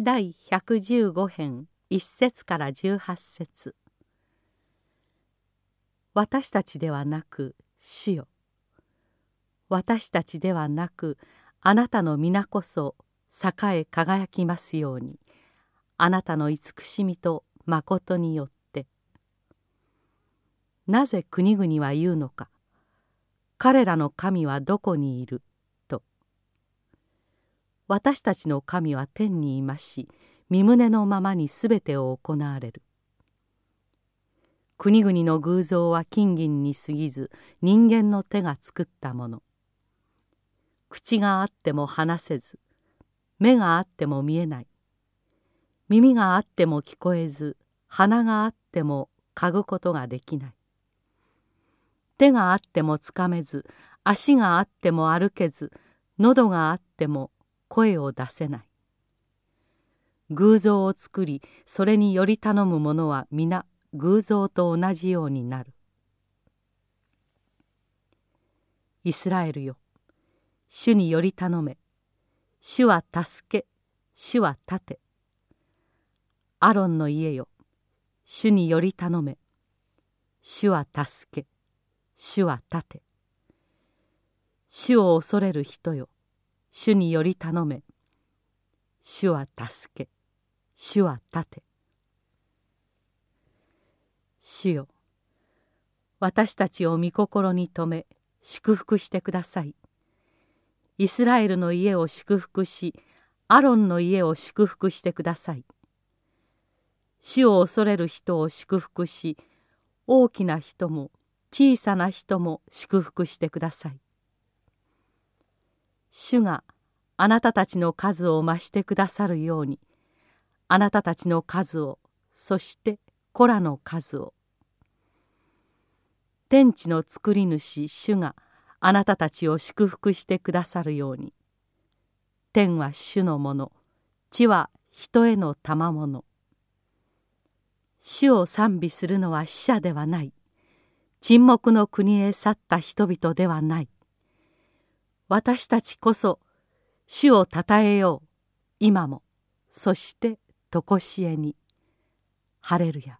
第115編1節から18節。私たちではなく主よ。私たちではなくあなたの皆こそ栄え輝きますように。あなたの慈しみと誠によって。なぜ国々は言うのか。彼らの神はどこにいる。私たちの神は天にいまし身胸のままにすべてを行われる。国々の偶像は金銀に過ぎず人間の手が作ったもの。口があっても話せず目があっても見えない。耳があっても聞こえず鼻があっても嗅ぐことができない。手があってもつかめず足があっても歩けず喉があっても声を出せない。偶像を作りそれにより頼む者は皆偶像と同じようになる。イスラエルよ主により頼め。主は助け主は立て。アロンの家よ主により頼め。主は助け主は立て。主を恐れる人よ主により頼め。主は助け。主は立て。主よ私たちを御心に留め祝福してください。イスラエルの家を祝福しアロンの家を祝福してください。主を恐れる人を祝福し大きな人も小さな人も祝福してください。主があなたたちの数を増してくださるように。あなたたちの数をそして子らの数を。天地の作り主主があなたたちを祝福してくださるように。天は主のもの。地は人への賜物。主を賛美するのは死者ではない。沈黙の国へ去った人々ではない。私たちこそ主をたたえよう。今も。そしてとこしえに。ハレルヤ。